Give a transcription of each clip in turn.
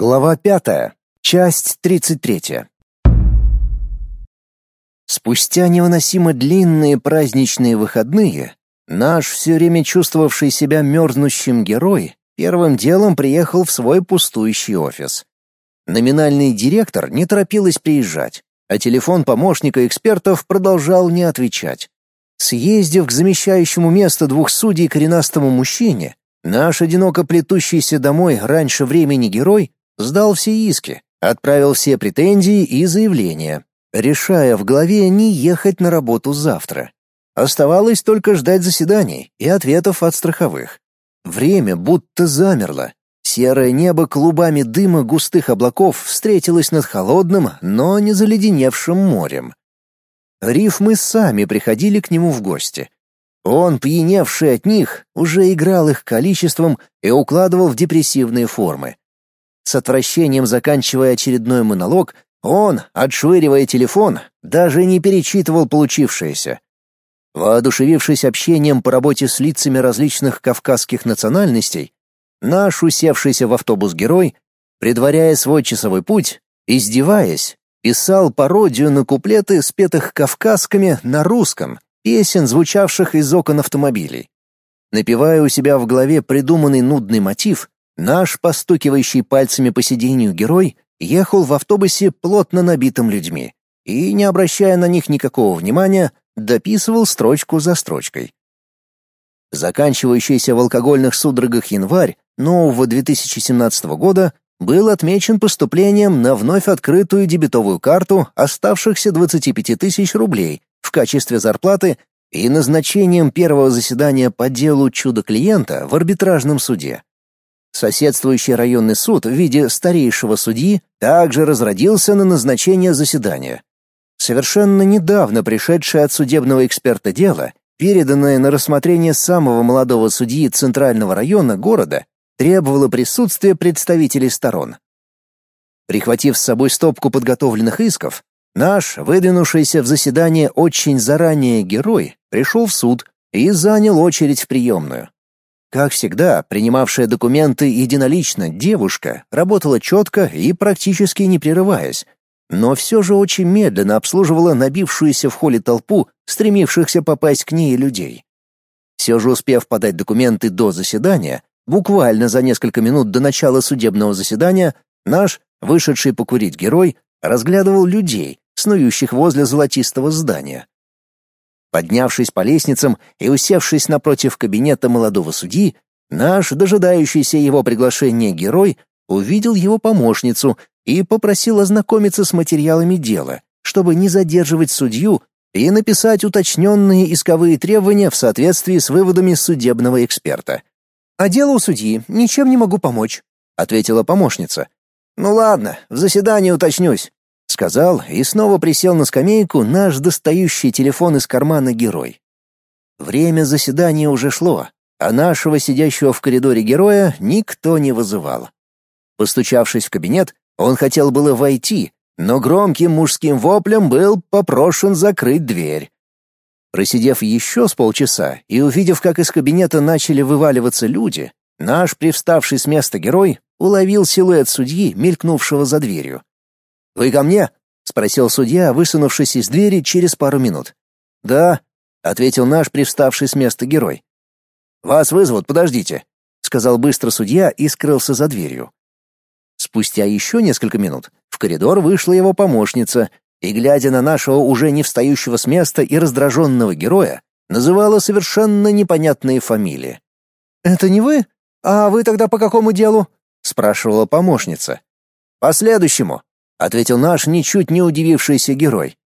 Глава пятая. Часть тридцать третья. Спустя невыносимо длинные праздничные выходные, наш все время чувствовавший себя мерзнущим герой первым делом приехал в свой пустующий офис. Номинальный директор не торопилась приезжать, а телефон помощника экспертов продолжал не отвечать. Съездив к замещающему место двух судей коренастому мужчине, наш одиноко плетущийся домой раньше времени герой сдал все иски, отправил все претензии и заявления, решая в голове не ехать на работу завтра. Оставалось только ждать заседаний и ответов от страховых. Время будто замерло. Серое небо клубами дыма густых облаков встретилось над холодным, но не заледеневшим морем. Рифмы сами приходили к нему в гости. Он, пьяневший от них, уже играл их количеством и укладывал в депрессивные формы. С отвращением заканчивая очередной монолог, он, отшвыривая телефон, даже не перечитывал получившееся. Воодушевившись общением по работе с лицами различных кавказских национальностей, наш усевшийся в автобус герой, предваряя свой часовой путь, издеваясь, писал пародию на куплеты, спетых кавказскими на русском, песен, звучавших из окон автомобилей. Напевая у себя в голове придуманный нудный мотив, Наш постукивающий пальцами по сиденью герой ехал в автобусе плотно набитым людьми и, не обращая на них никакого внимания, дописывал строчку за строчкой. Заканчивающийся в алкогольных судорогах январь нового 2017 года был отмечен поступлением на вновь открытую дебетовую карту оставшихся 25 тысяч рублей в качестве зарплаты и назначением первого заседания по делу чудо клиента в арбитражном суде. Соседствующий районный суд в виде старейшего судьи также разродился на назначение заседания. Совершенно недавно пришедшее от судебного эксперта дело, переданное на рассмотрение самого молодого судьи Центрального района города, требовало присутствия представителей сторон. Прихватив с собой стопку подготовленных исков, наш, выдвинувшийся в заседание очень заранее герой, пришел в суд и занял очередь в приемную. Как всегда, принимавшая документы единолично девушка работала четко и практически не прерываясь, но все же очень медленно обслуживала набившуюся в холле толпу, стремившихся попасть к ней людей. Все же успев подать документы до заседания, буквально за несколько минут до начала судебного заседания, наш, вышедший покурить герой, разглядывал людей, снующих возле золотистого здания. Поднявшись по лестницам и усевшись напротив кабинета молодого судьи, наш дожидающийся его приглашения герой увидел его помощницу и попросил ознакомиться с материалами дела, чтобы не задерживать судью и написать уточненные исковые требования в соответствии с выводами судебного эксперта. «А дело у судьи, ничем не могу помочь», — ответила помощница. «Ну ладно, в заседании уточнюсь сказал и снова присел на скамейку наш достающий телефон из кармана герой. Время заседания уже шло, а нашего сидящего в коридоре героя никто не вызывал. Постучавшись в кабинет, он хотел было войти, но громким мужским воплем был попрошен закрыть дверь. Просидев еще с полчаса и увидев, как из кабинета начали вываливаться люди, наш привставший с места герой уловил силуэт судьи, мелькнувшего за дверью. «Вы ко мне?» — спросил судья, высунувшись из двери через пару минут. «Да», — ответил наш привставший с места герой. «Вас вызовут, подождите», — сказал быстро судья и скрылся за дверью. Спустя еще несколько минут в коридор вышла его помощница и, глядя на нашего уже не встающего с места и раздраженного героя, называла совершенно непонятные фамилии. «Это не вы? А вы тогда по какому делу?» — спрашивала помощница. «По следующему», ответил наш ничуть не удивившийся герой.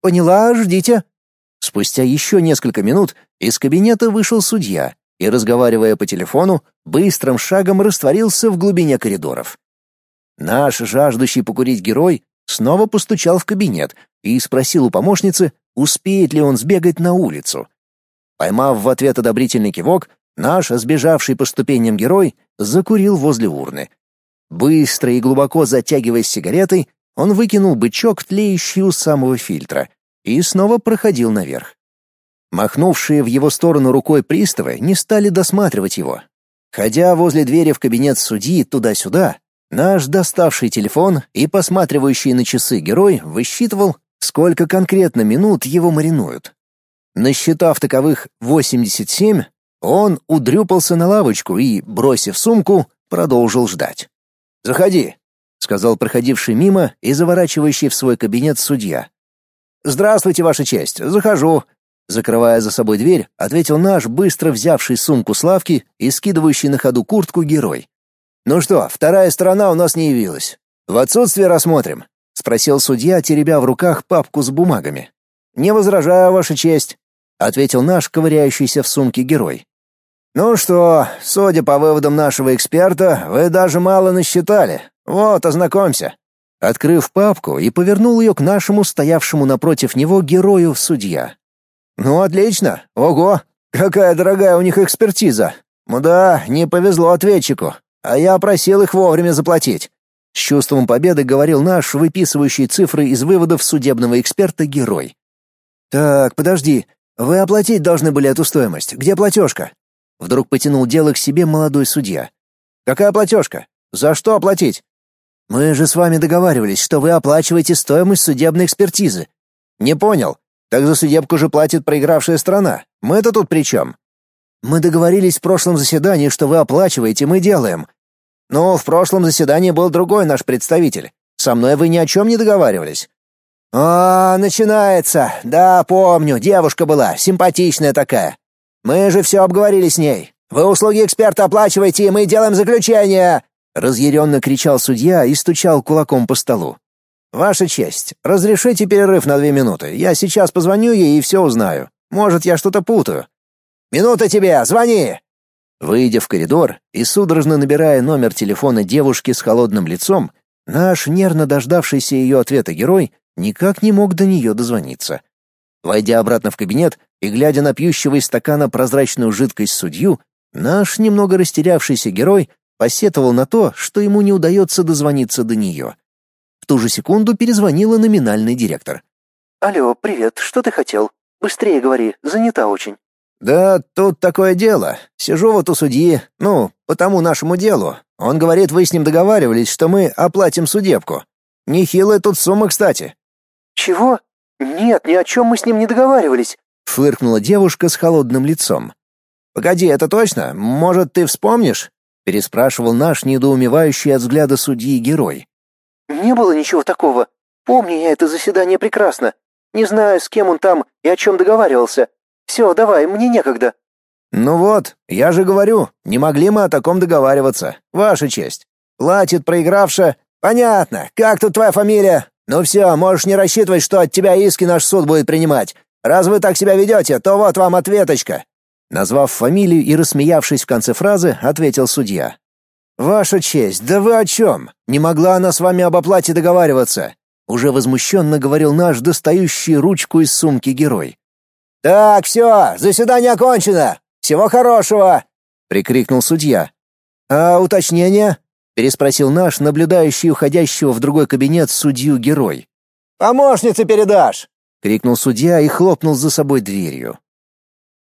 Поняла, ждите. Спустя еще несколько минут из кабинета вышел судья и, разговаривая по телефону, быстрым шагом растворился в глубине коридоров. Наш жаждущий покурить герой снова постучал в кабинет и спросил у помощницы, успеет ли он сбегать на улицу. Поймав в ответ одобрительный кивок, наш сбежавший по ступеням герой закурил возле урны, Быстро и глубоко затягиваясь сигаретой, он выкинул бычок, тлеющий у самого фильтра, и снова проходил наверх. Махнувшие в его сторону рукой приставы не стали досматривать его. Ходя возле двери в кабинет судьи туда-сюда, Наш доставший телефон и посматривающий на часы герой высчитывал, сколько конкретно минут его маринуют. Насчитав таковых 87, он удрюпался на лавочку и, бросив сумку, продолжил ждать. «Заходи», — сказал проходивший мимо и заворачивающий в свой кабинет судья. «Здравствуйте, Ваша честь, захожу», Закрывая за собой дверь, ответил наш, быстро взявший сумку с лавки и скидывающий на ходу куртку герой. «Ну что, вторая сторона у нас не явилась. В отсутствие рассмотрим», — спросил судья, теребя в руках папку с бумагами. «Не возражаю, Ваша честь», — ответил наш ковыряющийся в сумке герой. «Ну что, судя по выводам нашего эксперта, вы даже мало насчитали. Вот, ознакомься». Открыв папку и повернул ее к нашему стоявшему напротив него герою судья. «Ну, отлично. Ого, какая дорогая у них экспертиза. Ну да, не повезло ответчику, а я просил их вовремя заплатить». С чувством победы говорил наш выписывающий цифры из выводов судебного эксперта герой. «Так, подожди. Вы оплатить должны были эту стоимость. Где платежка?» Вдруг потянул дело к себе молодой судья. «Какая платежка? За что оплатить?» «Мы же с вами договаривались, что вы оплачиваете стоимость судебной экспертизы». «Не понял. Так за судебку же платит проигравшая страна. Мы-то тут при чем? Мы договорились в прошлом заседании, что вы оплачиваете, мы делаем. Но в прошлом заседании был другой наш представитель. Со мной вы ни о чем не договаривались. А, начинается. Да, помню, девушка была, симпатичная такая. Мы же все обговорили с ней. Вы услуги эксперта оплачиваете, и мы делаем заключение, разъяренно кричал судья и стучал кулаком по столу. «Ваша честь, разрешите перерыв на две минуты. Я сейчас позвоню ей и все узнаю. Может, я что-то путаю». «Минута тебе, звони!» Выйдя в коридор и судорожно набирая номер телефона девушки с холодным лицом, наш нервно дождавшийся ее ответа герой никак не мог до нее дозвониться. Войдя обратно в кабинет и глядя на пьющего из стакана прозрачную жидкость судью, наш немного растерявшийся герой посетовал на то, что ему не удается дозвониться до нее. В ту же секунду перезвонила номинальный директор. «Алло, привет, что ты хотел? Быстрее говори, занята очень». «Да тут такое дело. Сижу вот у судьи, ну, по тому нашему делу. Он говорит, вы с ним договаривались, что мы оплатим судебку. Нехилая тут сумма, кстати». «Чего? Нет, ни о чем мы с ним не договаривались», — фыркнула девушка с холодным лицом. «Погоди, это точно? Может, ты вспомнишь?» — переспрашивал наш недоумевающий от взгляда судьи герой. Не было ничего такого. Помню я это заседание прекрасно. Не знаю, с кем он там и о чем договаривался. Все, давай, мне некогда. Ну вот, я же говорю, не могли мы о таком договариваться. Ваша честь. Платит проигравша. Понятно. Как тут твоя фамилия? Ну все, можешь не рассчитывать, что от тебя иски наш суд будет принимать. Раз вы так себя ведете, то вот вам ответочка. Назвав фамилию и рассмеявшись в конце фразы, ответил судья. «Ваша честь, да вы о чем? Не могла она с вами об оплате договариваться?» Уже возмущенно говорил наш достающий ручку из сумки герой. «Так, все, заседание окончено! Всего хорошего!» — прикрикнул судья. «А уточнение?» — переспросил наш, наблюдающий уходящего в другой кабинет судью герой. «Помощнице передашь!» — крикнул судья и хлопнул за собой дверью.